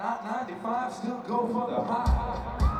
not 95, still go for the high.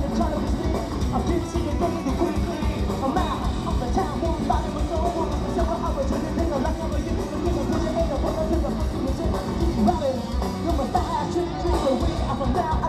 about